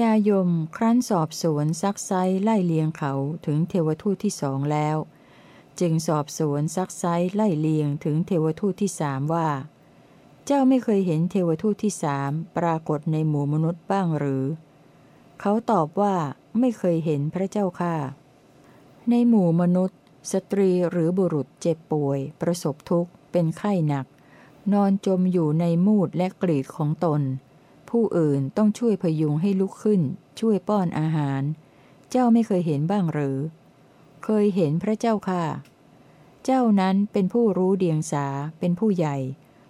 ญายมครั้นสอบสวนซักไซไล่เลียงเขาถึงเทวทูตที่สองแล้ว จึงสอบสวนซักไซไล่เลียงถึงเทวทูตที่สามว่า เจ้าไม่เคยเห็นเทวทูตที่สามปรากฏในหมู่มนุษย์บ้างหรือ เขาตอบว่าไม่เคยเห็นพระเจ้าค่ะ ในหมู่มนุษย์ สตรีหรือบุรุษเจ็บป่วย ประสบทุกข์ เป็นไข้หนัก นอนจมอยู่ในมูดและกรีดของตน ผู้อื่นต้องช่วยพยุงให้ลุกขึ้น ช่วยป้อนอาหาร เจ้าไม่เคยเห็นบ้างหรือ เคยเห็นพระเจ้าค่ะ เจ้านั้นเป็นผู้รู้เดียงสาเป็นผู้ใหญ่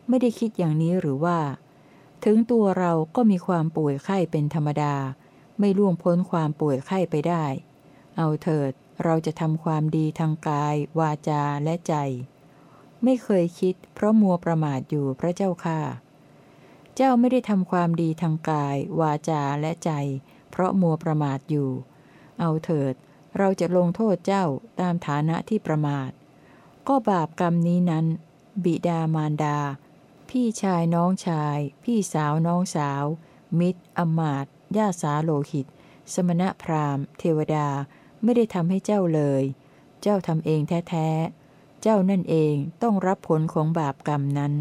ไม่ได้คิดอย่างนี้หรือว่า ถึงตัวเราก็มีความป่วยไข้เป็นธรรมดา ไม่ล่วงพ้นความป่วยไข้ไปได้ เอาเถิดเราจะทำความดีทางกาย วาจาและใจ ไม่เคยคิด เพราะมัวประมาทอยู่พระเจ้าค่ะ เจ้าไม่ได้ทำความดีทางกาย วาจาและใจ เพราะมัวประมาทอยู่ เอาเถิด เราจะลงโทษเจ้าตามฐานะที่ประมาท ก็บาปกรรมนี้นั้น บิดามารดา พี่ชายน้องชาย พี่สาวน้องสาว มิตรอมาตญาสาโลหิต สมณะพราหมณ์ เทวดาไม่ได้ทำให้เจ้าเลย เจ้าทำเองแท้ๆ เจ้านั่นเองต้องรับผลของบาปกรรมนั้น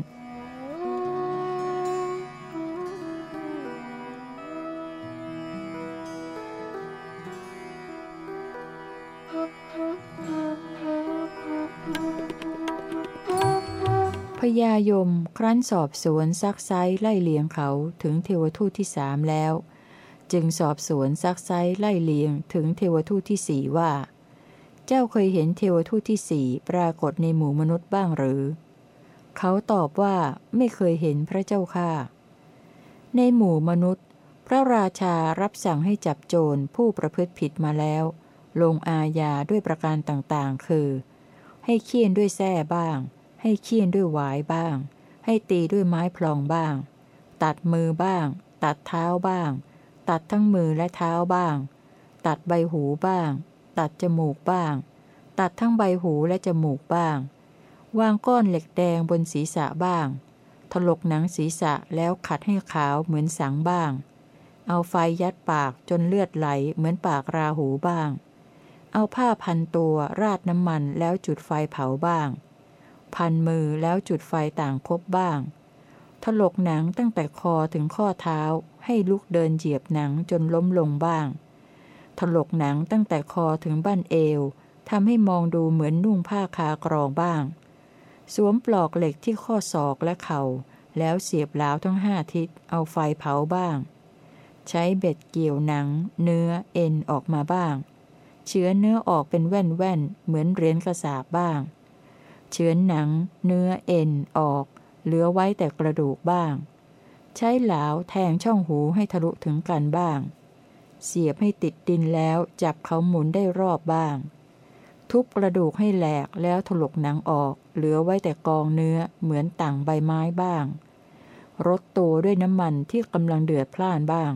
พญายมครั้นสอบสวนซักไซไล่เลียงเขาถึงเทวทูตที่สามแล้ว จึงสอบสวนซักไซไล่เลียงถึงเทวทูตที่สี่ว่า เจ้าเคยเห็นเทวทูตที่สี่ปรากฏในหมู่มนุษย์บ้างหรือ เขาตอบว่าไม่เคยเห็นพระเจ้าค่าในหมู่มนุษย์ พระราชารับสั่งให้จับโจรผู้ประพฤติผิดมาแล้ว ลงอาญาด้วยประการต่างๆ คือ ให้เคี่ยนด้วยแส้บ้าง ให้เคี่ยนด้วยหวายบ้าง ให้ตีด้วยไม้พลองบ้าง ตัดมือบ้าง ตัดเท้าบ้าง ตัดทั้งมือและเท้าบ้าง ตัดใบหูบ้าง ตัดจมูกบ้าง ตัดทั้งใบหูและจมูกบ้าง วางก้อนเหล็กแดงบนศีรษะบ้าง ถลกหนังศีรษะแล้วขัดให้ขาวเหมือนสังบ้าง เอาไฟยัดปากจนเลือดไหลเหมือนปากราหูบ้างเอาผ้าพันตัวราดน้ำมันแล้วจุดไฟเผาบ้าง พันมือแล้วจุดไฟต่างคบบ้าง ถลกหนังตั้งแต่คอถึงข้อเท้า ให้ลุกเดินเหยียบหนังจนล้มลงบ้าง ถลกหนังตั้งแต่คอถึงบั้นเอวทำให้มองดูเหมือนนุ่งผ้าคากรองบ้าง สวมปลอกเหล็กที่ข้อศอกและเขา่า แล้วเสียบล้าวทั้งห้าทิศเอาไฟเผาบ้าง ใช้เบ็ดเกี่ยวหนัง เนื้อเอ็นออกมาบ้าง เชื้อเนื้อออกเป็นแว่นแว่นเหมือนเหรียญกระสาบบ้าง เฉือนหนัง เนื้อเอ็นออก เหลือไว้แต่กระดูกบ้าง ใช้เหลาแทงช่องหูให้ทะลุถึงกันบ้าง เสียบให้ติดดินแล้วจับเขาหมุนได้รอบบ้าง ทุบกระดูกให้แหลกแล้วถลกหนังออก เหลือไว้แต่กองเนื้อเหมือนต่างใบไม้บ้างรดตัวด้วยน้ำมันที่กำลังเดือดพล่านบ้าง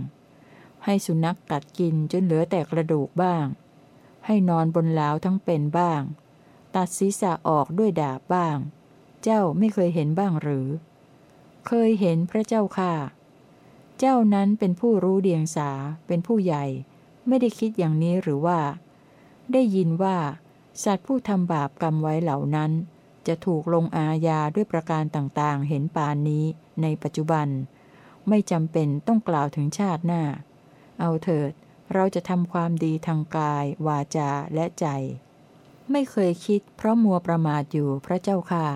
ให้สุนัขกกัดกินจนเหลือแต่กระดูกบ้าง ให้นอนบนเหลาทั้งเป็นบ้าง ตัดศีรษะออกด้วยดาบบ้าง เจ้าไม่เคยเห็นบ้างหรือ เคยเห็นพระเจ้าค่ะ เจ้านั้นเป็นผู้รู้เดียงสา เป็นผู้ใหญ่ ไม่ได้คิดอย่างนี้หรือว่า ได้ยินว่า สัตว์ผู้ทำบาปกรรมไว้เหล่านั้น จะถูกลงอาญาด้วยประการต่างๆ เห็นปานนี้ในปัจจุบัน ไม่จำเป็นต้องกล่าวถึงชาติหน้า เอาเถิด เราจะทำความดีทางกาย วาจาและใจ ไม่เคยคิด เพราะมัวประมาทอยู่พระเจ้าค่ะ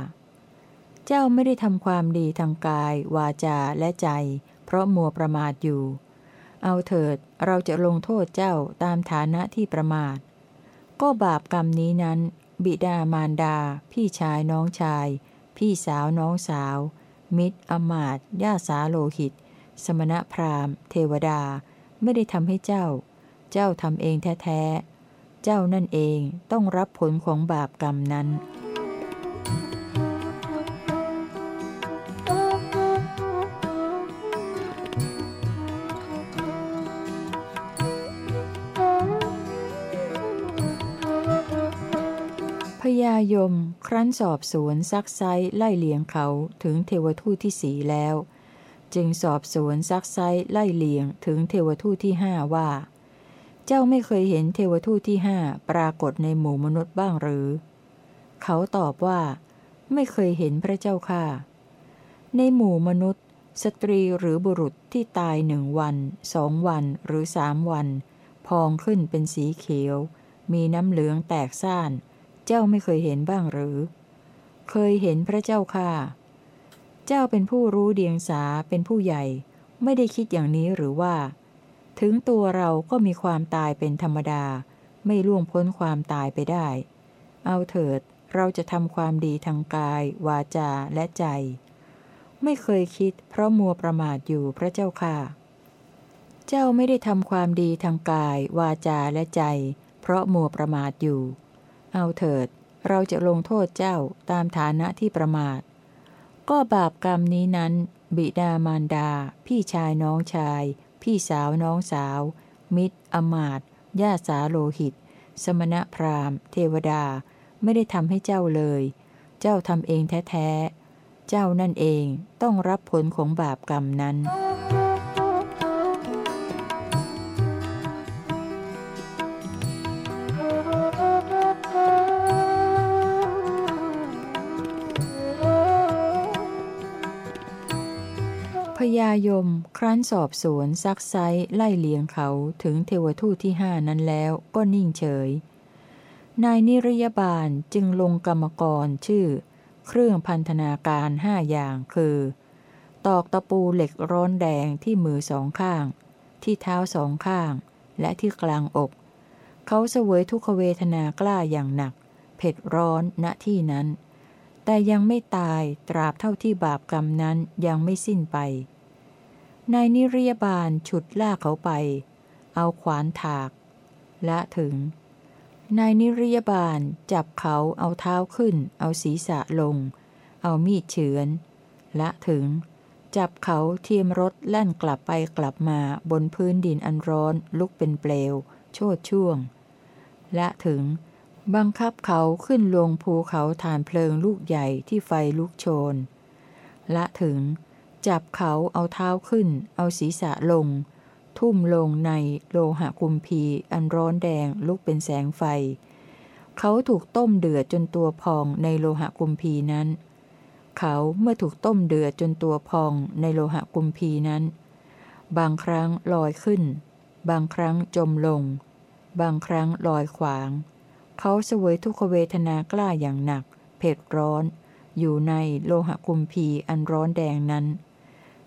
เจ้าไม่ได้ทำความดีทางกาย วาจาและใจ เพราะมัวประมาทอยู่ เอาเถิดเราจะลงโทษเจ้าตามฐานะที่ประมาท ก็บาปกรรมนี้นั้น บิดามารดา พี่ชายน้องชาย พี่สาวน้องสาว มิตรอมาตย่าสาโลหิต สมณพราหมณ์ เทวดา ไม่ได้ทำให้เจ้า เจ้าทำเองแท้ เจ้านั่นเองต้องรับผลของบาปกรรมนั้น พญายมครั้นสอบสวนซักไซไล่เลียงเขาถึงเทวทูตที่สีแล้ว จึงสอบสวนซักไซไล่เลียงถึงเทวทูตที่ห้าว่า เจ้าไม่เคยเห็นเทวทูตที่ห้าปรากฏในหมู่มนุษย์บ้างหรือ เขาตอบว่า ไม่เคยเห็นพระเจ้าค่ะ ในหมู่มนุษย์ สตรีหรือบุรุษที่ตายหนึ่งวันสองวันหรือสามวัน พองขึ้นเป็นสีเขียว มีน้ำเหลืองแตกซ่าน เจ้าไม่เคยเห็นบ้างหรือ เคยเห็นพระเจ้าค่ะ เจ้าเป็นผู้รู้เดียงสาเป็นผู้ใหญ่ ไม่ได้คิดอย่างนี้หรือว่า ถึงตัวเราก็มีความตายเป็นธรรมดา ไม่ล่วงพ้นความตายไปได้ เอาเถิดเราจะทำความดีทางกาย วาจาและใจ ไม่เคยคิดเพราะมัวประมาทอยู่พระเจ้าค่ะ เจ้าไม่ได้ทำความดีทางกาย วาจาและใจ เพราะมัวประมาทอยู่ เอาเถิด เราจะลงโทษเจ้าตามฐานะที่ประมาท ก็บาปกรรมนี้นั้น บิดามารดา พี่ชายน้องชาย พี่สาวน้องสาว มิตร อมาตย่าสาโลหิต สมณพราหมณ์ เทวดา ไม่ได้ทำให้เจ้าเลย เจ้าทำเองแท้ ๆ เจ้านั่นเองต้องรับผลของบาปกรรมนั้น ญายมครั้นสอบสวนซักไซไล่เลียงเขาถึงเทวทูตที่ห้านั้นแล้วก็นิ่งเฉย นายนิรยาบาลจึงลงกรรมกรชื่อ เครื่องพันธนาการห้าอย่างคือ ตอกตะปูเหล็กร้อนแดงที่มือสองข้าง ที่เท้าสองข้าง และที่กลางอก เขาเสวยทุกขเวทนากล้าอย่างหนัก เผ็ดร้อนณที่นั้นแต่ยังไม่ตายตราบเท่าที่บาปกรรมนั้นยังไม่สิ้นไป นายนิรยบาลฉุดลากเขาไป เอาขวานถาก และถึง นายนิรยบาลจับเขาเอาเท้าขึ้น เอาศีรษะลง เอามีดเฉือน และถึง จับเขาเทียมรถแล่นกลับไปกลับมาบนพื้นดินอันร้อนลุกเป็นเปลว โชดช่วง และถึง บังคับเขาขึ้นลงภูเขาฐานเพลิงลูกใหญ่ที่ไฟลุกโชน และถึง จับเขาเอาเท้าขึ้น เอาศีรษะลง ทุ่มลงในโลหะคุมพีอันร้อนแดงลุกเป็นแสงไฟ เขาถูกต้มเดือดจนตัวพองในโลหะกุมพีนั้น เขาเมื่อถูกต้มเดือดจนตัวพองในโลหะกุมพีนั้น บางครั้งลอยขึ้น บางครั้งจมลง บางครั้งลอยขวาง เขาเสวยทุกขเวทนากล้าอย่างหนัก เผ็ดร้อนอยู่ในโลหะกุมพีอันร้อนแดงนั้น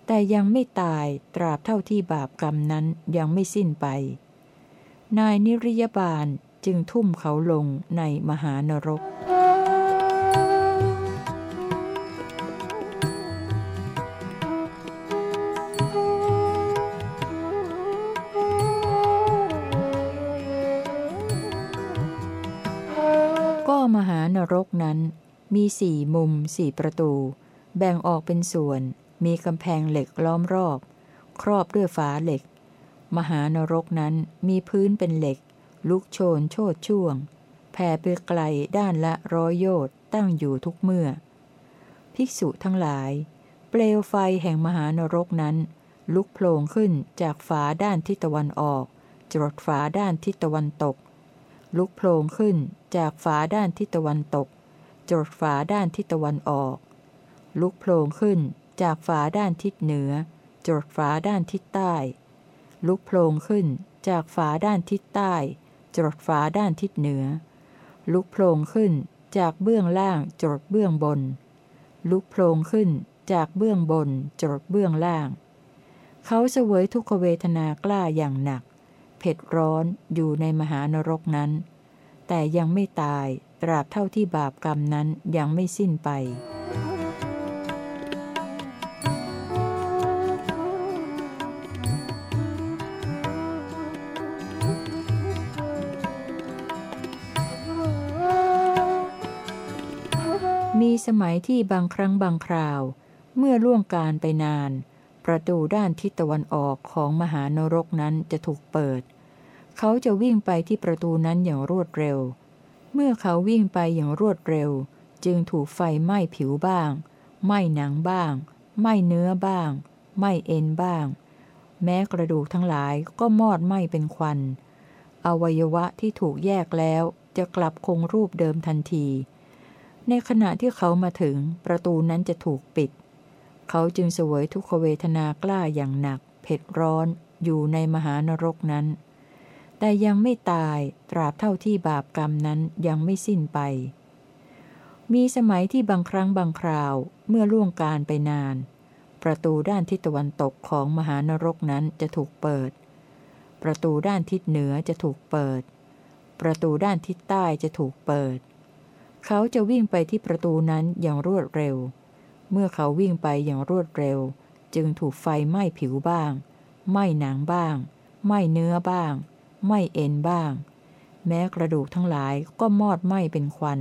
แต่ยังไม่ตายตราบเท่าที่บาปกรรมนั้นยังไม่สิ้นไป นายนิริยบาลจึงทุ่มเขาลงในมหานรก ก็มหานรกนั้นมีสี่มุมสี่ประตู แบ่งออกเป็นส่วน มีกำแพงเหล็กล้อมรอบ ครอบด้วยฝาเหล็ก มหานรกนั้นมีพื้นเป็นเหล็ก ลุกโชนโชดช่วง แผ่ไปไกลด้านละร้อยโยชน์ตั้งอยู่ทุกเมื่อ ภิกษุทั้งหลาย เปลวไฟแห่งมหานรกนั้น ลุกโผล่ขึ้นจากฝาด้านทิศตะวันออกจรดฝาด้านทิศตะวันตก ลุกโผล่ขึ้นจากฝาด้านทิศตะวันตกจรดฝาด้านทิศตะวันออก ลุกโผล่ขึ้น จากฝาด้านทิศเหนือ จดฝาด้านทิศใต้ ลุกโผล่ขึ้น จากฝาด้านทิศใต้ จดฝาด้านทิศเหนือ ลุกโผล่ขึ้น จากเบื้องล่างจดเบื้องบน ลุกโผล่ขึ้น จากเบื้องบนจดเบื้องล่าง เขาเสวยทุกขเวทนากล้าอย่างหนัก เผ็ดร้อนอยู่ในมหานรกนั้น แต่ยังไม่ตายตราบเท่าที่บาปกรรมนั้นยังไม่สิ้นไป สมัยที่บางครั้งบางคราว เมื่อล่วงการไปนาน ประตูด้านทิศตะวันออกของมหานรกนั้นจะถูกเปิด เขาจะวิ่งไปที่ประตูนั้นอย่างรวดเร็ว เมื่อเขาวิ่งไปอย่างรวดเร็ว จึงถูกไฟไหม้ผิวบ้าง ไหม้หนังบ้าง ไหม้เนื้อบ้าง ไหม่เอ็นบ้าง แม้กระดูกทั้งหลายก็มอดไหม้เป็นควัน อวัยวะที่ถูกแยกแล้วจะกลับคงรูปเดิมทันที ในขณะที่เขามาถึงประตูนั้นจะถูกปิด เขาจึงเสวยทุกขเวทนากล้าอย่างหนัก เผ็ดร้อนอยู่ในมหานรกนั้น แต่ยังไม่ตายตราบเท่าที่บาปกรรมนั้นยังไม่สิ้นไป มีสมัยที่บางครั้งบางคราวเมื่อล่วงการไปนาน ประตูด้านทิศตะวันตกของมหานรกนั้นจะถูกเปิด ประตูด้านทิศเหนือจะถูกเปิด ประตูด้านทิศใต้จะถูกเปิด เขาจะวิ่งไปที่ประตูนั้นอย่างรวดเร็ว เมื่อเขาวิ่งไปอย่างรวดเร็ว จึงถูกไฟไหม้ผิวบ้าง ไหม่หนังบ้าง ไหม่เนื้อบ้าง ไหม่เอ็นบ้าง แม้กระดูกทั้งหลายก็มอดไหม้เป็นควัน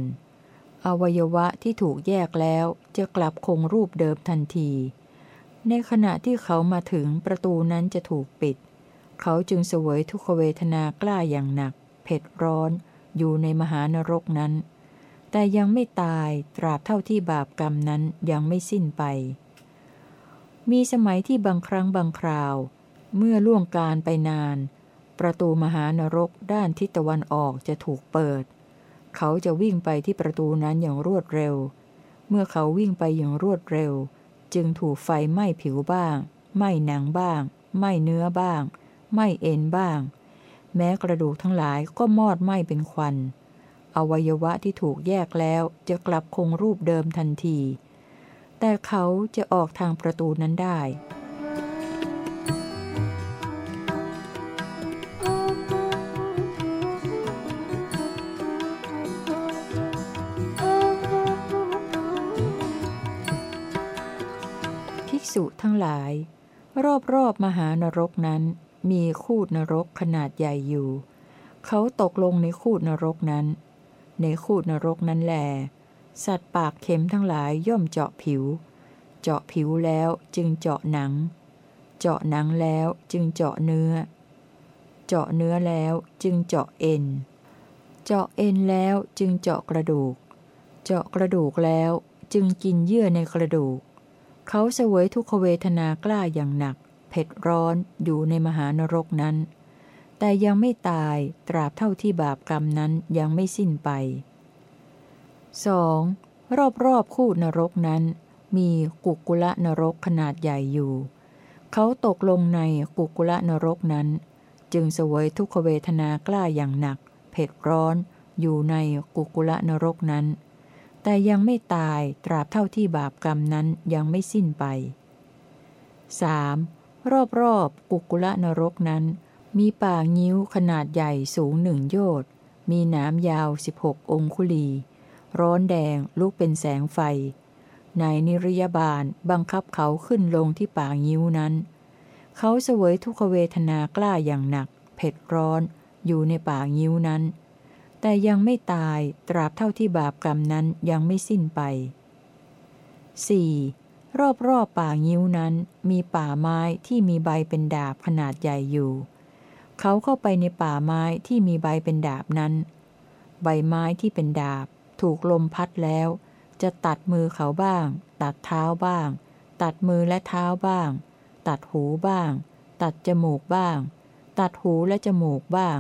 อวัยวะที่ถูกแยกแล้วจะกลับคงรูปเดิมทันที ในขณะที่เขามาถึงประตูนั้นจะถูกปิด เขาจึงเสวยทุกขเวทนากล้าอย่างหนัก เผ็ดร้อน อยู่ในมหานรกนั้น แต่ยังไม่ตายตราบเท่าที่บาปกรรมนั้นยังไม่สิ้นไป มีสมัยที่บางครั้งบางคราว เมื่อล่วงการไปนาน ประตูมหานรกด้านทิศตะวันออกจะถูกเปิด เขาจะวิ่งไปที่ประตูนั้นอย่างรวดเร็ว เมื่อเขาวิ่งไปอย่างรวดเร็ว จึงถูกไฟไหม้ผิวบ้าง ไหม้หนังบ้าง ไหม้เนื้อบ้าง ไหม้เอ็นบ้าง แม้กระดูกทั้งหลายก็มอดไหม้เป็นควัน อวัยวะที่ถูกแยกแล้วจะกลับคงรูปเดิมทันที แต่เขาจะออกทางประตูนั้นได้ษุทั้งหลาย รอบๆมหานรกนั้น มีคูดนรกขนาดใหญ่อยู่ เขาตกลงในคูดนรกนั้น ในคูดนรกนั้นแหลสัตว์ปากเข็มทั้งหลายย่อมเจาะผิว เจาะผิวแล้วจึงเจาะหนัง เจาะหนังแล้วจึงเจาะเนื้อ เจาะเนื้อแล้วจึงเจาะเอ็น เจาะเอ็นแล้วจึงเจาะกระดูก เจาะกระดูกแล้วจึงกินเยื่อในกระดูก เขาเสวยทุกขเวทนากล้าอย่างหนัก เผ็ดร้อนอยู่ในมหานรกนั้น แต่ยังไม่ตายตราบเท่าที่บาปกรรมนั้นยังไม่สิ้นไป 2. รอบรอบคู่นรกนั้น มีกุกุละนรกขนาดใหญ่อยู่ เขาตกลงในกุกุละนรกนั้น จึงเสวยทุกขเวทนากล้าอย่างหนัก เผ็ดร้อนอยู่ในกุกุละนรกนั้น แต่ยังไม่ตายตราบเท่าที่บาปกรรมนั้นยังไม่สิ้นไป 3. รอบๆกุกุละนรกนั้น มีป่างิ้วขนาดใหญ่สูงหนึ่งโยชน์มีนามยาวสิบหกองคุลี ร้อนแดงลุกเป็นแสงไฟ ในนิรยาบาลบังคับเขาขึ้นลงที่ป่างิ้วนั้น เขาเสวยทุกขเวทนากล้าอย่างหนัก เผ็ดร้อนอยู่ในป่างิ้วนั้น แต่ยังไม่ตายตราบเท่าที่บาปกรรมนั้นยังไม่สิ้นไป 4. รอบรอบป่างิ้วนั้นมีป่าไม้ที่มีใบเป็นดาบขนาดใหญ่อยู่ เขาเข้าไปในป่าไม้ที่มีใบเป็นดาบนั้น ใบไม้ที่เป็นดาบ ถูกลมพัดแล้ว จะตัดมือเขาบ้าง ตัดเท้าบ้าง ตัดมือและเท้าบ้าง ตัดหูบ้าง ตัดจมูกบ้าง ตัดหูและจมูกบ้าง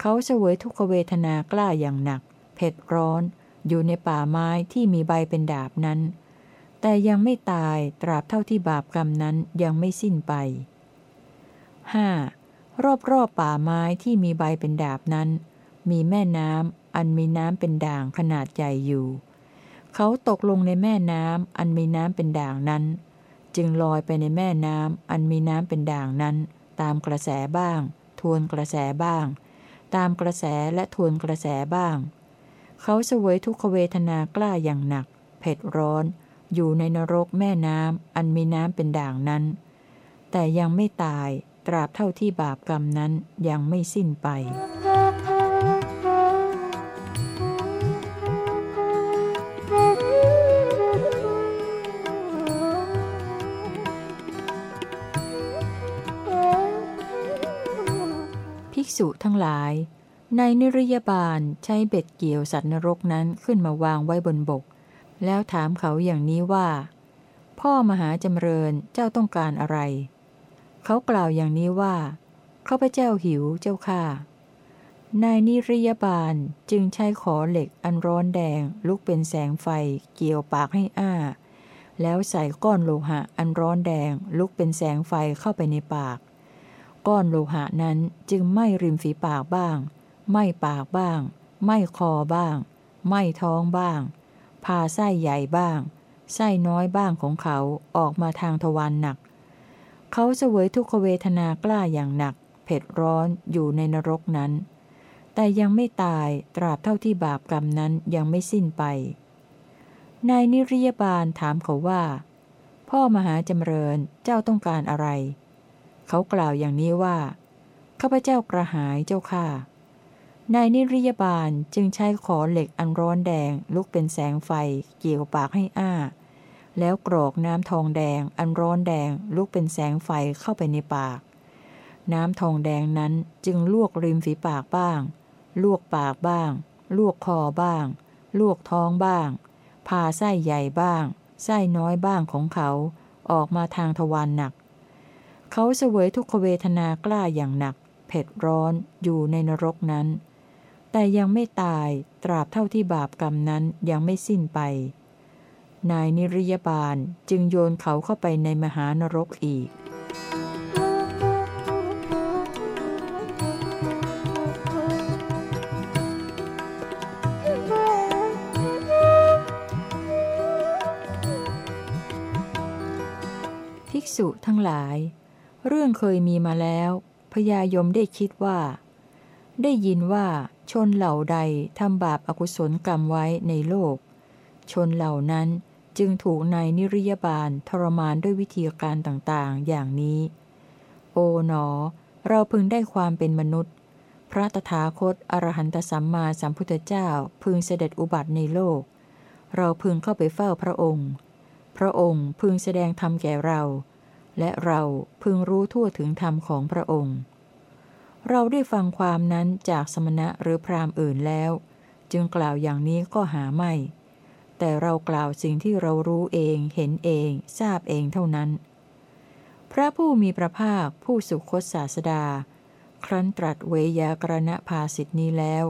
เขาเสวยทุกขเวทนากล้าอย่างหนัก เผ็ดร้อน อยู่ในป่าไม้ที่มีใบเป็นดาบนั้น แต่ยังไม่ตายตราบเท่าที่บาปกรรมนั้นยังไม่สิ้นไป 5. รอบรอบป่าไม้ที่มีใบเป็นดาบนั้น มีแม่น้ำอันมีน้ำเป็นด่างขนาดใหญ่อยู่ เขาตกลงในแม่น้ำอันมีน้ำเป็นด่างนั้น จึงลอยไปในแม่น้ำอันมีน้ำเป็นด่างนั้น ตามกระแสบ้าง ทวนกระแสบ้าง ตามกระแสและทวนกระแสบ้าง เขาเสวยทุกขเวทนากล้าอย่างหนัก เผ็ดร้อน อยู่ในนรกแม่น้ำอันมีน้ำเป็นด่างนั้น แต่ยังไม่ตาย ตราบเท่าที่บาปกรรมนั้นยังไม่สิ้นไป ภิกษุทั้งหลาย ในนิริยบาลใช้เบ็ดเกี่ยวสัตว์นรกนั้นขึ้นมาวางไว้บนบก แล้วถามเขาอย่างนี้ว่าพพ่อมหาจำเริญเจ้าต้องการอะไร เขากล่าวอย่างนี้ว่าข้าพเจ้าหิวเจ้าค่ะ นายนิริยบาลจึงใช้ขอเหล็กอันร้อนแดงลุกเป็นแสงไฟ เกี่ยวปากให้อ้า แล้วใส่ก้อนโลหะอันร้อนแดงลุกเป็นแสงไฟเข้าไปในปาก ก้อนโลหะนั้นจึงไหม้ริมฝีปากบ้างไหม้ปากบ้างไหม้คอบ้างไหม้ท้องบ้าง พาไส้ใหญ่บ้าง ไส้น้อยบ้างของเขาออกมาทางทวารหนัก เขาเสวยทุกขเวทนากล้าอย่างหนัก เผ็ดร้อนอยู่ในนรกนั้น แต่ยังไม่ตายตราบเท่าที่บาปกรรมนั้นยังไม่สิ้นไป นายนิริยบาลถามเขาว่า พ่อมหาจำเริญเจ้าต้องการอะไร เขากล่าวอย่างนี้ว่า ข้าพเจ้ากระหายเจ้าค่ะนายนิริยบาลจึงใช้ขอเหล็กอันร้อนแดงลุกเป็นแสงไฟเกี่ยวปากให้อ้า แล้วกรอกน้ำทองแดง อันร้อนแดงลุกเป็นแสงไฟเข้าไปในปาก น้ำทองแดงนั้นจึงลวกริมฝีปากบ้าง ลวกปากบ้าง ลวกคอบ้าง ลวกท้องบ้างพาไส้ใหญ่บ้าง ไส้น้อยบ้างของเขา ออกมาทางทวารหนัก เขาเสวยทุกขเวทนากล้าอย่างหนัก เผ็ดร้อนอยู่ในนรกนั้น แต่ยังไม่ตายตราบเท่าที่บาปกรรมนั้นยังไม่สิ้นไป นายนิริยบาลจึงโยนเขาเข้าไปในมหานรกอีก ภิกษุทั้งหลาย เรื่องเคยมีมาแล้ว พญายมได้คิดว่า ได้ยินว่าชนเหล่าใดทำบาปอากุศลกรรมไว้ในโลก ชนเหล่านั้น จึงถูกนายนิริยบาลทรมานด้วยวิธีการต่างๆ อย่างนี้ โอ๋หนอ เราพึงได้ความเป็นมนุษย์ พระตถาคตอรหันตสัมมาสัมพุทธเจ้าพึงเสด็จอุบัติในโลก เราพึงเข้าไปเฝ้าพระองค์ พระองค์พึงแสดงธรรมแก่เรา และเราพึงรู้ทั่วถึงธรรมของพระองค์ เราได้ฟังความนั้นจากสมณะหรือพราหมณ์อื่นแล้ว จึงกล่าวอย่างนี้ก็หาไม่ แต่เรากล่าวสิ่งที่เรารู้เองเห็นเอง ทราบเองเท่านั้น พระผู้มีพระภาคผู้สุคตศาสดา ครั้นตรัสเวยากรณภาสิทธินี้แล้ว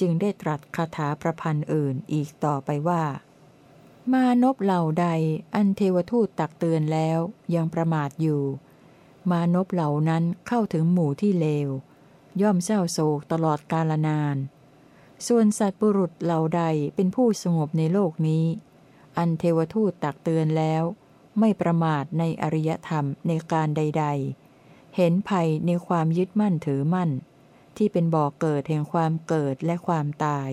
จึงได้ตรัสคาถาประพันธ์อื่นอีกต่อไปว่า มานพเหล่าใดอันเทวทูตตักเตือนแล้วยังประมาทอยู่ มานพเหล่านั้นเข้าถึงหมู่ที่เลว ย่อมเศร้าโศกตลอดกาลนาน ส่วนสัตว์ปุรุษเหล่าใดเป็นผู้สงบในโลกนี้ อันเทวทูตตักเตือนแล้ว ไม่ประมาทในอริยธรรมในการใด ๆ เห็นภัยในความยึดมั่นถือมั่น ที่เป็นบ่อกเกิดแห่งความเกิดและความตาย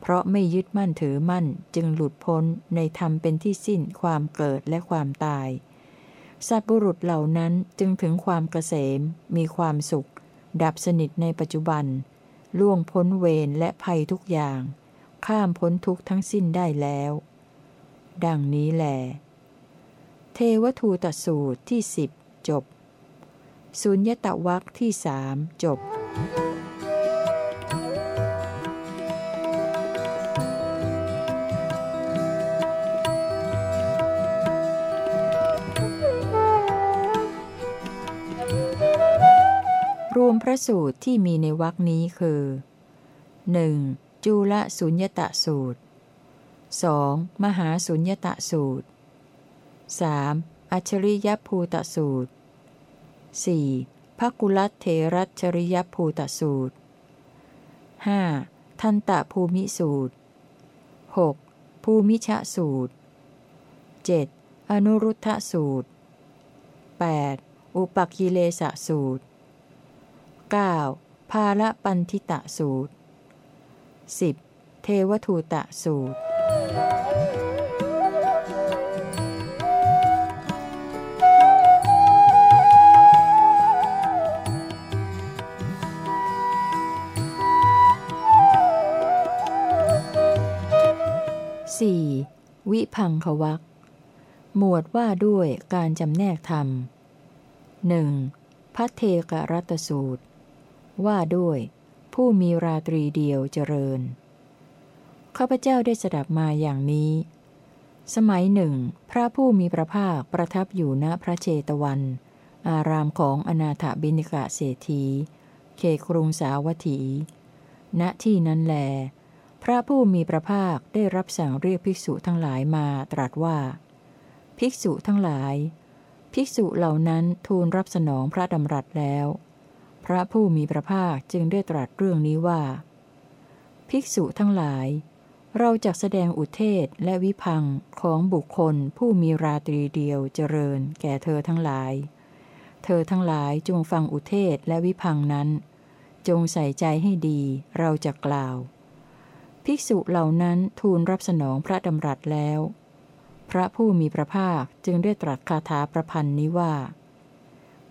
เพราะไม่ยึดมั่นถือมั่นจึงหลุดพ้นในธรรมเป็นที่สิ้นความเกิดและความตาย สัตบุรุษเหล่านั้นจึงถึงความเกษมมีความสุข ดับสนิทในปัจจุบัน ล่วงพ้นเวรและภัยทุกอย่าง ข้ามพ้นทุกทั้งสิ้นได้แล้ว ดังนี้แหลเทวทูตสูตรที่สิบจบ สุญญตวักที่สามจบ ระสูตรที่มีในวรคนี้คือ 1. จุลสุญญตะสูตร 2. มหาสุญญตะสูตร 3. อัจฉริยภูตสูตร 4. ภกุลัตเทรัชริยภูตสูตร 5. ทันตะภูมิสูตร 6. ภูมิชะสูตร 7. อนุรุทธสูตร 8. อุปกิเลสสูตร 9. ภาละปันทิตะสูตร 10. เทวทูตะสูตร 4. วิพังควักหมวดว่าด้วยการจำแนกธรรมหนึ่งพัทเทกรัตสูตร ว่าด้วย ผู้มีราตรีเดียวเจริญ ข้าพเจ้าได้สดับมาอย่างนี้ สมัยหนึ่ง พระผู้มีพระภาคประทับอยู่ณพระเชตวัน อารามของอนาถบิณกะเศรษฐี เขกรุงสาวัตถี ณที่นั้นแล พระผู้มีพระภาคได้รับสั่งเรียกภิกษุทั้งหลายมาตรัสว่า ภิกษุทั้งหลาย ภิกษุเหล่านั้นทูลรับสนองพระดำรัสแล้ว พระผู้มีพระภาคจึงได้ตรัสเรื่องนี้ว่า ภิกษุทั้งหลาย เราจะแสดงอุเทศและวิพังของบุคคลผู้มีราตรีเดียวเจริญ แก่เธอทั้งหลาย เธอทั้งหลายจงฟังอุเทศและวิพังนั้น จงใส่ใจให้ดีเราจะกล่าว ภิกษุเหล่านั้นทูลรับสนองพระดำรัสแล้ว พระผู้มีพระภาคจึงได้ตรัสคาถาประพันธ์นี้ว่า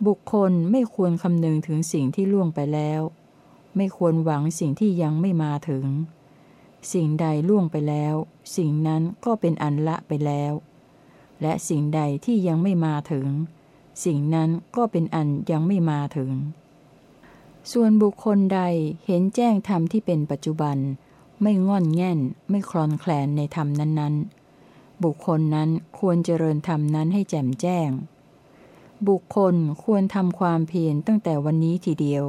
บุคคลไม่ควรคำนึงถึงสิ่งที่ล่วงไปแล้ว ไม่ควรหวังสิ่งที่ยังไม่มาถึง สิ่งใดล่วงไปแล้ว สิ่งนั้นก็เป็นอันละไปแล้ว และสิ่งใดที่ยังไม่มาถึง สิ่งนั้นก็เป็นอันยังไม่มาถึง ส่วนบุคคลใดเห็นแจ้งธรรมที่เป็นปัจจุบัน ไม่งอนแง่น ไม่คลอนแคลนในธรรมนั้น ๆ บุคคลนั้นควรเจริญธรรมนั้นให้แจ่มแจ้ง บุคคลควรทำความเพียรตั้งแต่วันนี้ทีเดียว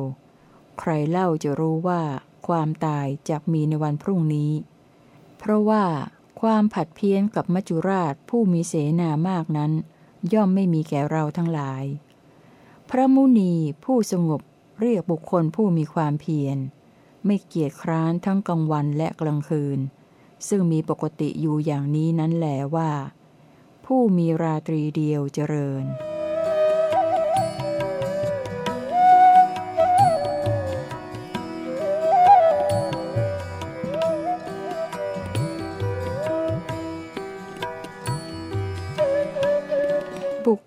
ใครเล่าจะรู้ว่า ความตายจะมีในวันพรุ่งนี้ เพราะว่า ความผัดเพี้ยนกับมัจจุราชผู้มีเสนามากนั้น ย่อมไม่มีแก่เราทั้งหลาย พระมุนีผู้สงบเรียกบุคคลผู้มีความเพียร ไม่เกียจคร้านทั้งกลางวันและกลางคืน ซึ่งมีปกติอยู่อย่างนี้นั้นแหลว่า ผู้มีราตรีเดียวเจริญ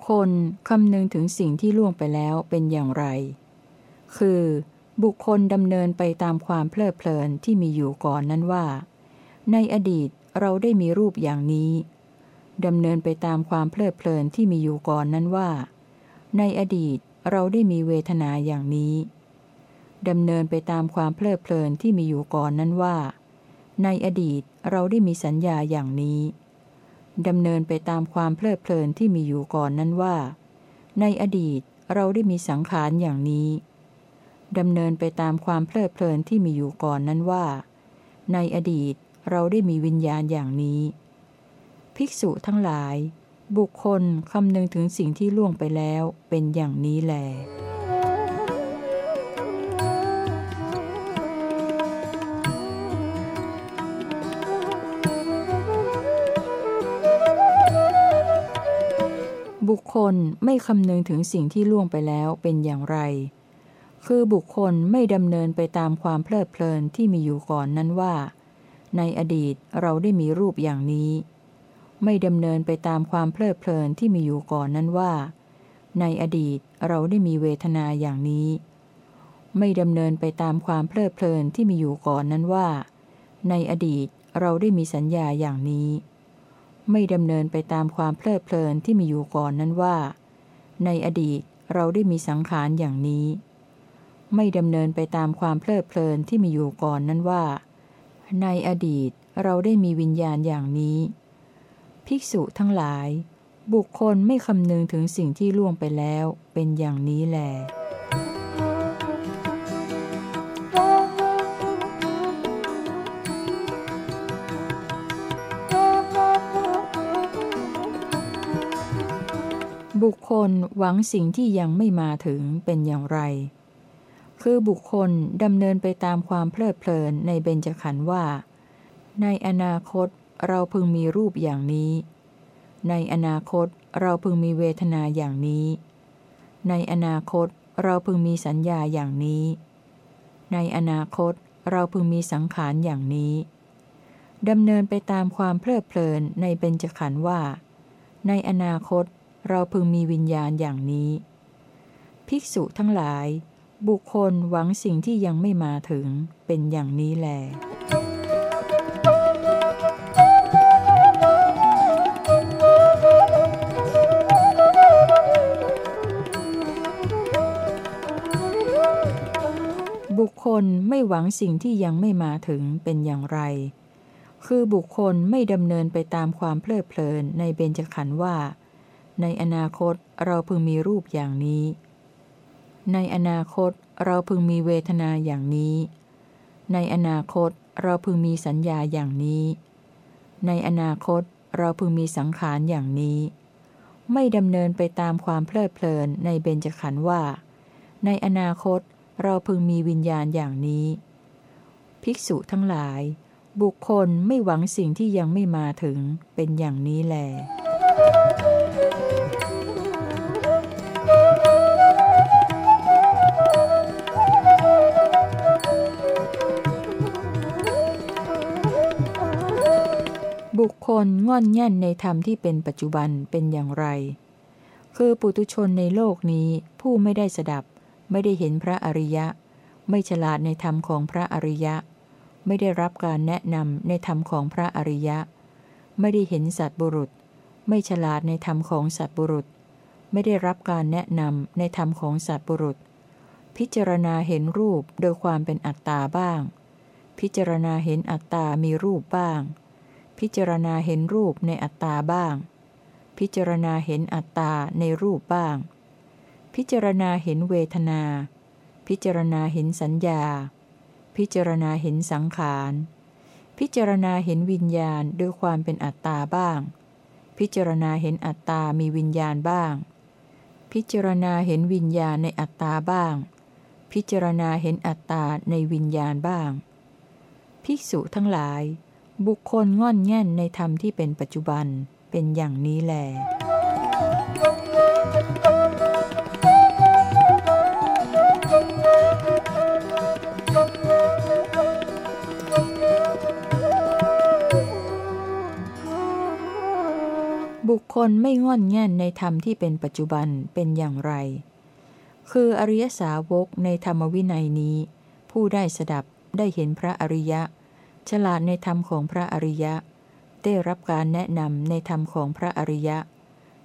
คคลคำนึงถึงสิ่งที่ล่วงไปแล้วเป็นอย่างไร คือ บุคคลดำเนินไปตามความเพลิดเพลินที่มีอยู่ก่อนนั้นว่า ในอดีตเราได้มีรูปอย่างนี้ดำเนินไปตามความเพลิดเพลินที่มีอยู่ก่อนนั้นว่า ในอดีตเราได้มีเวทนาอย่างนี้ดำเนินไปตามความเพลิดเพลินที่มีอยู่ก่อนนั้นว่า ในอดีตเราได้มีสัญญาอย่างนี้ ดำเนินไปตามความเพลิดเพลินที่มีอยู่ก่อนนั้นว่า ในอดีตเราได้มีสังขารอย่างนี้ดำเนินไปตามความเพลิดเพลินที่มีอยู่ก่อนนั้นว่า ในอดีตเราได้มีวิญญาณอย่างนี้ ภิกษุทั้งหลาย บุคคลคำนึงถึงสิ่งที่ล่วงไปแล้วเป็นอย่างนี้แหละ บุคคลไม่คำนึงถึงสิ่งที่ล่วงไปแล้วเป็นอย่างไร คือบุคคลไม่ดำเนินไปตามความเพลิดเพลินที่มีอยู่ก่อนนั้นว่า ในอดีตเราได้มีรูปอย่างนี้ ไม่ดำเนินไปตามความเพลิดเพลินที่มีอยู่ก่อนนั้นว่า ในอดีตเราได้มีเวทนาอย่างนี้ ไม่ดำเนินไปตามความเพลิดเพลินที่มีอยู่ก่อนนั้นว่า ในอดีตเราได้มีสัญญาอย่างนี้ ไม่ดำเนินไปตามความเพลิดเพลินที่มีอยู่ก่อนนั้นว่า ในอดีตเราได้มีสังขารอย่างนี้ ไม่ดำเนินไปตามความเพลิดเพลินที่มีอยู่ก่อนนั้นว่า ในอดีตเราได้มีวิญญาณอย่างนี้ ภิกษุทั้งหลาย บุคคลไม่คำนึงถึงสิ่งที่ล่วงไปแล้วเป็นอย่างนี้แหละ คคลหวังสิ่งที่ยังไม่มาถึงเป็นอย่างไร คือบุคคลดำเนินไปตามความเพลิดเพลินในเบญจขันธ์ว่า ในอนาคตเราพึงมีรูปอย่างนี้ ในอนาคตเราพึงมีเวทนาอย่างนี้ ในอนาคตเราพึงมีสัญญาอย่างนี้ ในอนาคตเราพึงมีสังขารอย่างนี้ดำเนินไปตามความเพลิดเพลินในเบญจขันธ์ว่า ในอนาคต เราพึงมีวิญญาณอย่างนี้ ภิกษุทั้งหลาย บุคคลหวังสิ่งที่ยังไม่มาถึงเป็นอย่างนี้แลบุคคลไม่หวังสิ่งที่ยังไม่มาถึงเป็นอย่างไร คือบุคคลไม่ดำเนินไปตามความเพลิดเพลินในเบญจขันธ์ว่า ในอนาคตเราพึงมีรูปอย่างนี้ ในอนาคตเราพึงมีเวทนาอย่างนี้ ในอนาคตเราพึงมีสัญญาอย่างนี้ ในอนาคตเราพึงมีสังขารอย่างนี้ ไม่ดำเนินไปตามความเพลิดเพลินในเบญจขันธ์ว่า ในอนาคตเราพึงมีวิญญาณอย่างนี้ ภิกษุทั้งหลาย บุคคลไม่หวังสิ่งที่ยังไม่มาถึงเป็นอย่างนี้แหละ บุคคลง่อนแง่นในธรรมที่เป็นปัจจุบันเป็นอย่างไร คือปุตุชนในโลกนี้ผู้ไม่ได้สดับ ไม่ได้เห็นพระอริยะ ไม่ฉลาดในธรรมของพระอริยะ ไม่ได้รับการแนะนำในธรรมของพระอริยะ ไม่ได้เห็นสัตบุรุษ ไม่ฉลาดในธรรมของสัตบุรุษ ไม่ได้รับการแนะนำในธรรมของสัตบุรุษ พิจารณาเห็นรูปโดยความเป็นอัตตาบ้าง พิจารณาเห็นอัตตามีรูปบ้าง พิจารณาเห็นรูปในอัตตาบ้าง พิจารณาเห็นอัตตาในรูปบ้าง พิจารณาเห็นเวทนา พิจารณาเห็นสัญญา พิจารณาเห็นสังขาร พิจารณาเห็นวิญญาณด้วยความเป็นอัตตาบ้าง พิจารณาเห็นอัตตามีวิญญาณบ้าง พิจารณาเห็นวิญญาณในอัตตาบ้าง พิจารณาเห็นอัตตาในวิญญาณบ้าง ภิกษุทั้งหลาย บุคคลง่อนแง่นในธรรมที่เป็นปัจจุบันเป็นอย่างนี้แล บุคคลไม่ง่อนแง่นในธรรมที่เป็นปัจจุบันเป็นอย่างไร คืออริยสาวกในธรรมวินัยนี้ ผู้ได้สดับได้เห็นพระอริยะ ฉลาดในธรรมของพระอริยะ ได้รับการแนะนำในธรรมของพระอริยะ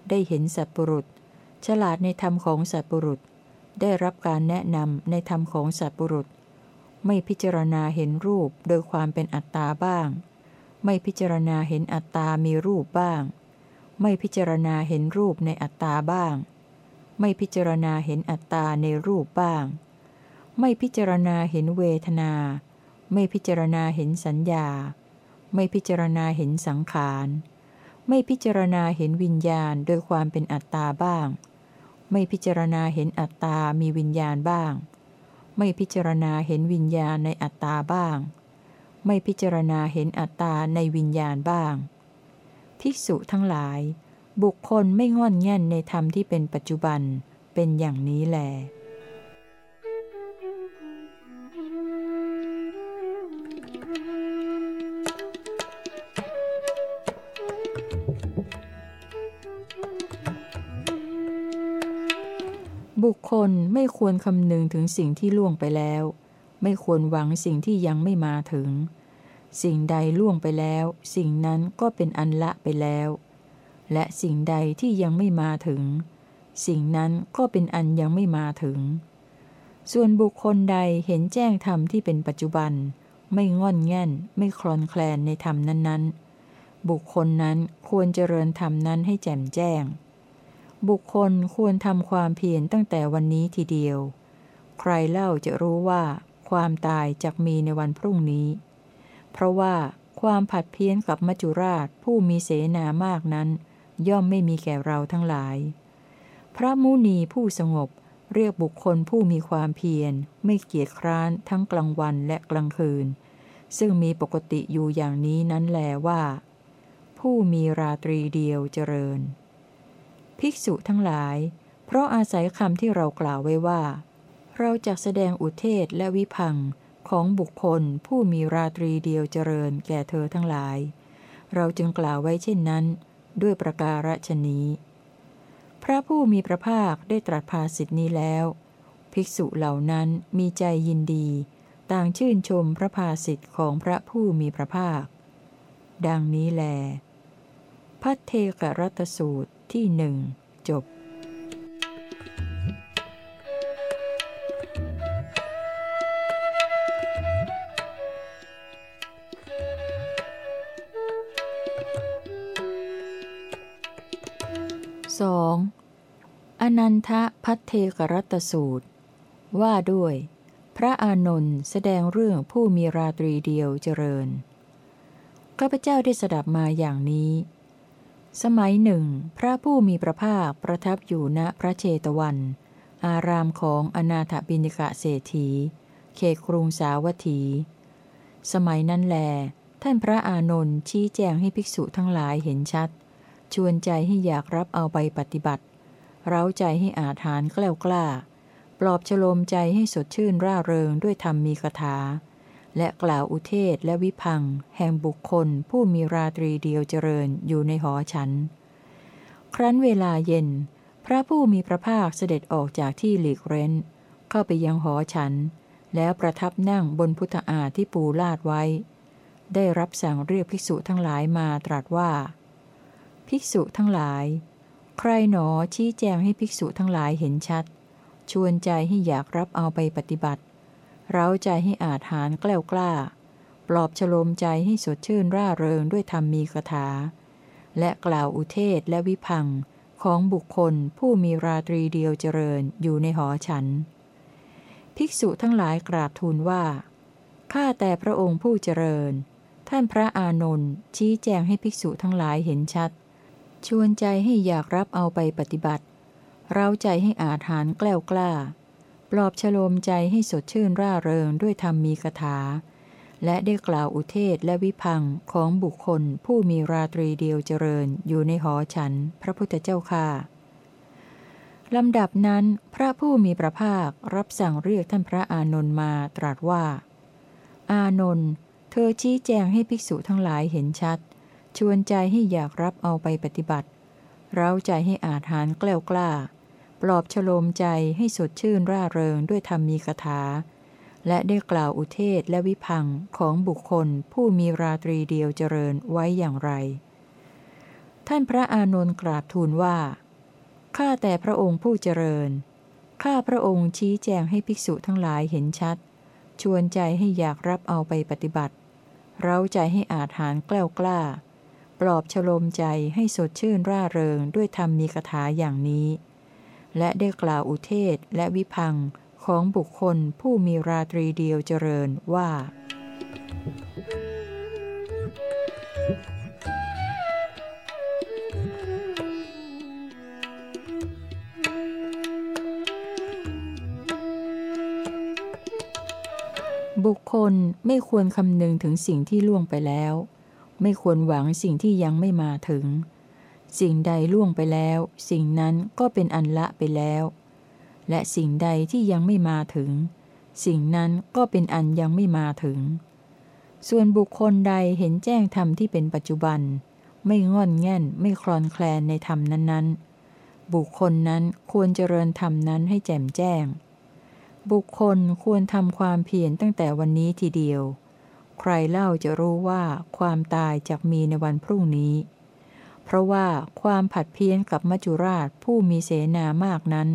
ได้เห็นสัตบุรุษ ฉลาดในธรรมของสัตบุรุษ ได้รับการแนะนำในธรรมของสัตบุรุษ ไม่พิจารณาเห็นรูปโดยความเป็นอัตตาบ้าง ไม่พิจารณาเห็นอัตตามีรูปบ้าง ไม่พิจารณาเห็นรูปในอัตตาบ้าง ไม่พิจารณาเห็นอัตตาในรูปบ้าง ไม่พิจารณาเห็นเวทนา ไม่พิจารณาเห็นสัญญา ไม่พิจารณาเห็นสังขาร ไม่พิจารณาเห็นวิญญาณโดยความเป็นอัตตาบ้าง ไม่พิจารณาเห็นอัตตามีวิญญาณบ้าง ไม่พิจารณาเห็นวิญญาณในอัตตาบ้าง ไม่พิจารณาเห็นอัตตาในวิญญาณบ้าง ภิกษุทั้งหลาย บุคคลไม่งอนแง่นในธรรมที่เป็นปัจจุบันเป็นอย่างนี้แหละ บุคคลไม่ควรคำนึงถึงสิ่งที่ล่วงไปแล้ว ไม่ควรหวังสิ่งที่ยังไม่มาถึง สิ่งใดล่วงไปแล้ว สิ่งนั้นก็เป็นอันละไปแล้ว และสิ่งใดที่ยังไม่มาถึง สิ่งนั้นก็เป็นอันยังไม่มาถึง ส่วนบุคคลใดเห็นแจ้งธรรมที่เป็นปัจจุบัน ไม่งอนแง่น ไม่คลอนแคลนในธรรมนั้นๆ บุคคลนั้นควรเจริญธรรมนั้นให้แจ่มแจ้ง บุคคลควรทำความเพียรตั้งแต่วันนี้ทีเดียว ใครเล่าจะรู้ว่า ความตายจะมีในวันพรุ่งนี้ เพราะว่าความผัดเพี้ยนกับมัจจุราชผู้มีเสนามากนั้น ย่อมไม่มีแก่เราทั้งหลาย พระมุนีผู้สงบเรียกบุคคลผู้มีความเพียร ไม่เกียจคร้านทั้งกลางวันและกลางคืน ซึ่งมีปกติอยู่อย่างนี้นั้นแลว่า ผู้มีราตรีเดียวเจริญ ภิกษุทั้งหลาย เพราะอาศัยคำที่เรากล่าวไว้ว่า เราจะแสดงอุเทศและวิพังของบุคคลผู้มีราตรีเดียวเจริญแก่เธอทั้งหลาย เราจึงกล่าวไว้เช่นนั้น ด้วยประการฉนี้ พระผู้มีพระภาคได้ตรัสภาสิทธินี้แล้ว ภิกษุเหล่านั้นมีใจยินดี ต่างชื่นชมพระภาสิทธิ์ของพระผู้มีพระภาค ดังนี้แล พัทเทกรัตสูตร ที่หนึ่งจบสองอนันทะพัทเทกรัตสูตร ว่าด้วย พระอานนท์แสดงเรื่องผู้มีราตรีเดียวเจริญข้าพเจ้าได้สดับมาอย่างนี้ สมัยหนึ่ง พระผู้มีพระภาคประทับอยู่ณพระเชตวัน อารามของอนาถบิณกะเศรษฐี เขตกรุงสาวัตถี สมัยนั้นแล ท่านพระอานนท์ชี้แจงให้ภิกษุทั้งหลายเห็นชัด ชวนใจให้อยากรับเอาไปปฏิบัติ เร้าใจให้อาถานกล้ากล้า ปลอบฉโลมใจให้สดชื่นร่าเริงด้วยธรรมมีคาถา และกล่าวอุเทศและวิพัง แห่งบุคคลผู้มีราตรีเดียวเจริญอยู่ในหอฉัน ครั้นเวลาเย็น พระผู้มีพระภาคเสด็จออกจากที่หลีกเร้น เข้าไปยังหอฉัน แล้วประทับนั่งบนพุทธาที่ปูลาดไว้ ได้รับสั่งเรียกภิกษุทั้งหลายมาตรัสว่า ภิกษุทั้งหลาย ใครหนอชี้แจงให้ภิกษุทั้งหลายเห็นชัด ชวนใจให้อยากรับเอาไปปฏิบัติ เร้าใจให้อาถานกล้ากล้า ปลอบฉโลมใจให้สดชื่นร่าเริงด้วยธรรมมีคาถา และกล่าวอุเทศและวิพังของบุคคลผู้มีราตรีเดียวเจริญอยู่ในหอฉัน ภิกษุทั้งหลายกราบทูลว่า ข้าแต่พระองค์ผู้เจริญ ท่านพระอานนท์ชี้แจงให้ภิกษุทั้งหลายเห็นชัด ชวนใจให้อยากรับเอาไปปฏิบัติ เร้าใจให้อาถานกล้ากล้า ปลอบฉโลมใจให้สดชื่นร่าเริงด้วยธรรมมีคาถา และได้กล่าวอุเทศและวิพังของบุคคลผู้มีราตรีเดียวเจริญอยู่ในหอฉัน พระพุทธเจ้าค่ะลำดับนั้นพระผู้มีพระภาครับสั่งเรียกท่านพระอานนท์มาตรัสว่า อานนท์เธอชี้แจงให้ภิกษุทั้งหลายเห็นชัด ชวนใจให้อยากรับเอาไปปฏิบัติ เร้าใจให้อาถานกล้ากล้า ปลอบฉโลมใจให้สดชื่นร่าเริงด้วยธรรมมีคาถา และได้กล่าวอุเทศและวิพังของบุคคลผู้มีราตรีเดียวเจริญไว้อย่างไร ท่านพระอานนท์กราบทูลว่า ข้าแต่พระองค์ผู้เจริญ ข้าพระองค์ชี้แจงให้ภิกษุทั้งหลายเห็นชัด ชวนใจให้อยากรับเอาไปปฏิบัติ เร้าใจให้อาถานกล้ากล้า ปลอบฉโลมใจให้สดชื่นร่าเริงด้วยธรรมมีคาถาอย่างนี้ และได้กล่าวอุเทศและวิพังของบุคคลผู้มีราตรีเดียวเจริญว่า บุคคลไม่ควรคำนึงถึงสิ่งที่ล่วงไปแล้ว ไม่ควรหวังสิ่งที่ยังไม่มาถึง สิ่งใดล่วงไปแล้ว สิ่งนั้นก็เป็นอันละไปแล้ว และสิ่งใดที่ยังไม่มาถึง สิ่งนั้นก็เป็นอันยังไม่มาถึง ส่วนบุคคลใดเห็นแจ้งธรรมที่เป็นปัจจุบัน ไม่งอนแง่นไม่คลอนแคลนในธรรมนั้นๆ บุคคลนั้นควรเจริญธรรมนั้นให้แจ่มแจ้ง บุคคลควรทำความเพียรตั้งแต่วันนี้ทีเดียว ใครเล่าจะรู้ว่าความตายจะมีในวันพรุ่งนี้ เพราะว่าความผัดเพี้ยนกับมัจจุราชผู้มีเสนามากนั้น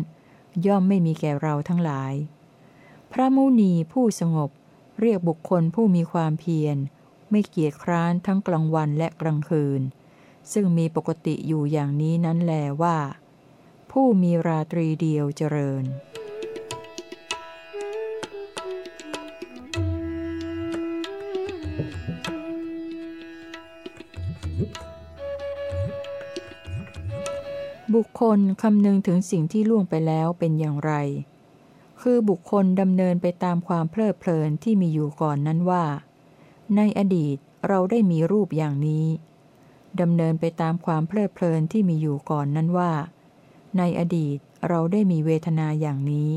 ย่อมไม่มีแก่เราทั้งหลาย พระมุนีผู้สงบเรียกบุคคลผู้มีความเพียร ไม่เกียจคร้านทั้งกลางวันและกลางคืน ซึ่งมีปกติอยู่อย่างนี้นั้นแลว่า ผู้มีราตรีเดียวเจริญ บุคคลคำนึงถึงสิ่งที่ล่วงไปแล้วเป็นอย่างไร คือบุคคลดำเนินไปตามความเพลิดเพลินที่มีอยู่ก่อนนั้นว่า ในอดีตเราได้มีรูปอย่างนี้ ดำเนินไปตามความเพลิดเพลินที่มีอยู่ก่อนนั้นว่า ในอดีตเราได้มีเวทนาอย่างนี้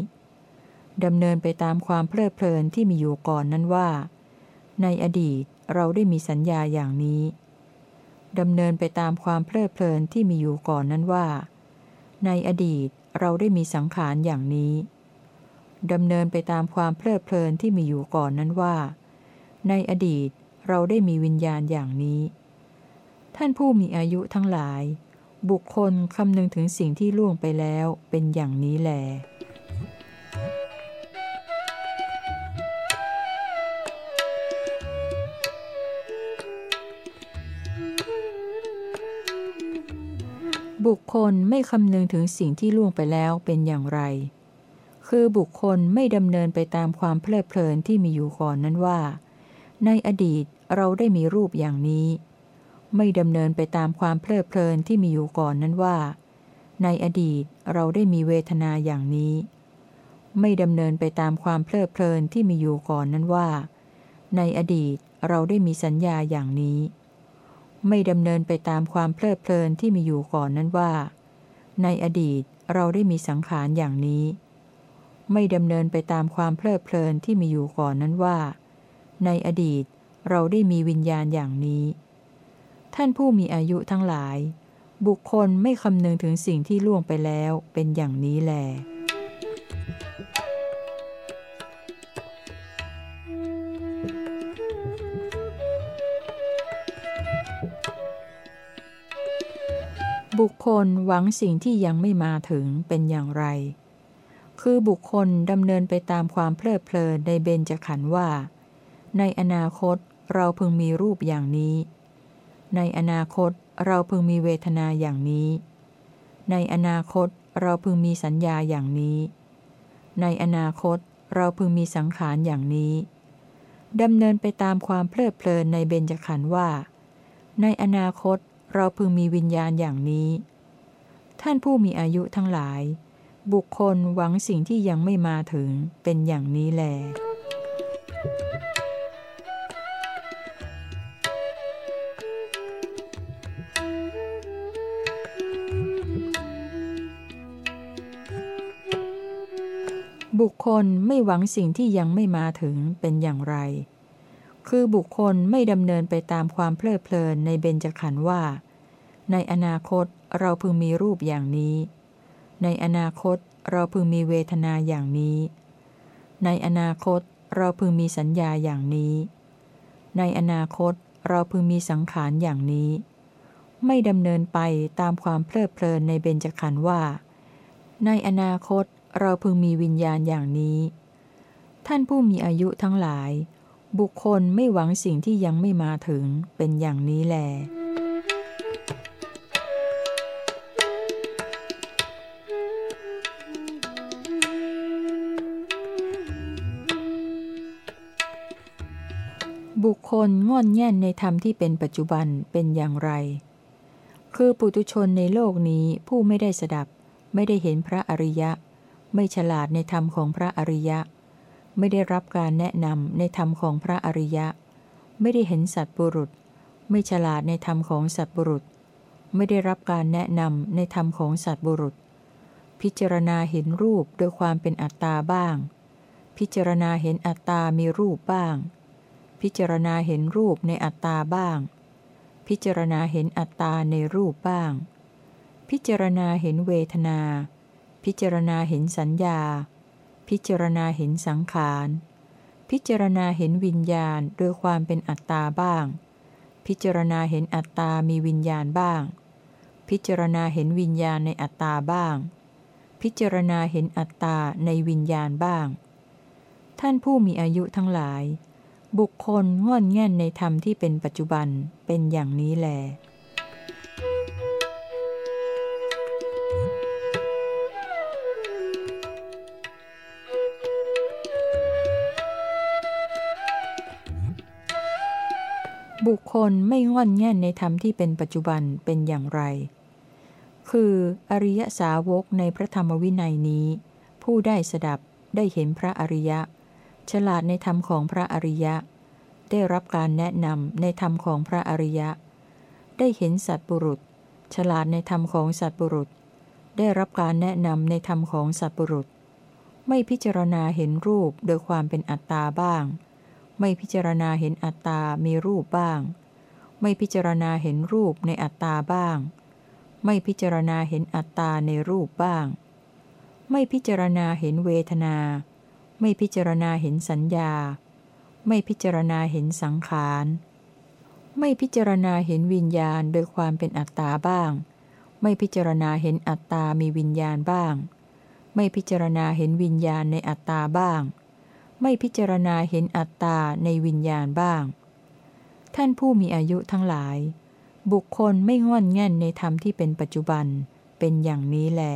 ดำเนินไปตามความเพลิดเพลินที่มีอยู่ก่อนนั้นว่า ในอดีตเราได้มีสัญญาอย่างนี้ ดำเนินไปตามความเพลิดเพลินที่มีอยู่ก่อนนั้นว่า ในอดีตเราได้มีสังขารอย่างนี้ดำเนินไปตามความเพลิดเพลินที่มีอยู่ก่อนนั้นว่า ในอดีตเราได้มีวิญญาณอย่างนี้ ท่านผู้มีอายุทั้งหลาย บุคคลคำนึงถึงสิ่งที่ล่วงไปแล้วเป็นอย่างนี้แลด บุคคลไม่คำนึงถึงสิ่งที่ล่วงไปแล้วเป็นอย่างไร คือบุคคลไม่ดำเนินไปตามความเพลิดเพลินที่มีอยู่ก่อนนั้นว่า ในอดีตเราได้มีรูปอย่างนี้ ไม่ดำเนินไปตามความเพลิดเพลินที่มีอยู่ก่อนนั้นว่า ในอดีตเราได้มีเวทนาอย่างนี้ ไม่ดำเนินไปตามความเพลิดเพลินที่มีอยู่ก่อนนั้นว่า ในอดีตเราได้มีสัญญาอย่างนี้ ไม่ดำเนินไปตามความเพลิดเพลินที่มีอยู่ก่อนนั้นว่า ในอดีตเราได้มีสังขารอย่างนี้ ไม่ดำเนินไปตามความเพลิดเพลินที่มีอยู่ก่อนนั้นว่า ในอดีตเราได้มีวิญญาณอย่างนี้ ท่านผู้มีอายุทั้งหลาย บุคคลไม่คำนึงถึงสิ่งที่ล่วงไปแล้วเป็นอย่างนี้แหล บุคคลหวังสิ่งที่ยังไม่มาถึงเป็นอย่างไร คือบุคคลดำเนินไปตามความเพลิดเพลินในเบญจขันธ์ว่า ในอนาคตเราพึงมีรูปอย่างนี้ ในอนาคตเราพึงมีเวทนาอย่างนี้ ในอนาคตเราพึงมีสัญญาอย่างนี้ ในอนาคตเราพึงมีสังขารอย่างนี้ดำเนินไปตามความเพลิดเพลินในเบญจขันธ์ว่า ในอนาคต เราพึงมีวิญญาณอย่างนี้ ท่านผู้มีอายุทั้งหลาย บุคคลหวังสิ่งที่ยังไม่มาถึงเป็นอย่างนี้แลบุคคลไม่หวังสิ่งที่ยังไม่มาถึงเป็นอย่างไร คือบุคคลไม่ดำเนินไปตามความเพลิดเพลินในเบญจขันธ์ว่า ในอนาคตเราพึงมีรูปอย่างนี้ ในอนาคตเราพึงมีเวทนาอย่างนี้ ในอนาคตเราพึงมีสัญญาอย่างนี้ ในอนาคตเราพึงมีสังขารอย่างนี้ ไม่ดำเนินไปตามความเพลิดเพลินในเบญจขันธ์ว่า ในอนาคตเราพึงมีวิญญาณอย่างนี้ ท่านผู้มีอายุทั้งหลาย บุคคลไม่หวังสิ่งที่ยังไม่มาถึงเป็นอย่างนี้แล บุคคลงอนแง่นในธรรมที่เป็นปัจจุบันเป็นอย่างไร คือปุตุชนในโลกนี้ผู้ไม่ได้สดับ ไม่ได้เห็นพระอริยะ ไม่ฉลาดในธรรมของพระอริยะ ไม่ได้รับการแนะนำในธรรมของพระอริยะ ไม่ได้เห็นสัตบุรุษ ไม่ฉลาดในธรรมของสัตบุรุษ ไม่ได้รับการแนะนำในธรรมของสัตบุรุษ พิจารณาเห็นรูปโดยความเป็นอัตตาบ้าง พิจารณาเห็นอัตตามีรูปบ้าง พิจารณาเห็นรูปในอัตตาบ้าง พิจารณาเห็นอัตตาในรูปบ้าง พิจารณาเห็นเวทนา พิจารณาเห็นสัญญา พิจารณาเห็นสังขาร พิจารณาเห็นวิญญาณโดยความเป็นอัตตาบ้าง พิจารณาเห็นอัตตามีวิญญาณบ้าง พิจารณาเห็นวิญญาณในอัตตาบ้าง พิจารณาเห็นอัตตาในวิญญาณบ้าง ท่านผู้มีอายุทั้งหลาย บุคคลง่อนแง่นในธรรมที่เป็นปัจจุบันเป็นอย่างนี้แหล บุคคลไม่งอนแง่นในธรรมที่เป็นปัจจุบันเป็นอย่างไร คืออริยสาวกในพระธรรมวินัยนี้ ผู้ได้สดับได้เห็นพระอริยะ ฉลาดในธรรมของพระอริยะ ได้รับการแนะนำในธรรมของพระอริยะ ได้เห็นสัตบุรุษ ฉลาดในธรรมของสัตบุรุษ ได้รับการแนะนำในธรรมของสัตบุรุษ ไม่พิจารณาเห็นรูปโดยความเป็นอัตตาบ้าง ไม่พิจารณาเห็นอัตตา มีรูปบ้าง ไม่พิจารณาเห็นรูปในอัตตาบ้าง ไม่พิจารณาเห็นอัตตาในรูปบ้าง ไม่พิจารณาเห็นเวทนา ไม่พิจารณาเห็นสัญญา ไม่พิจารณาเห็นสังขาร ไม่พิจารณาเห็นวิญญาณโดยความเป็นอัตตาบ้าง ไม่พิจารณาเห็นอัตตามีวิญญาณบ้าง ไม่พิจารณาเห็นวิญญาณในอัตตาบ้าง ไม่พิจารณาเห็นอัตตาในวิญญาณบ้าง ท่านผู้มีอายุทั้งหลาย บุคคลไม่งอนแง่นในธรรมที่เป็นปัจจุบันเป็นอย่างนี้แหละ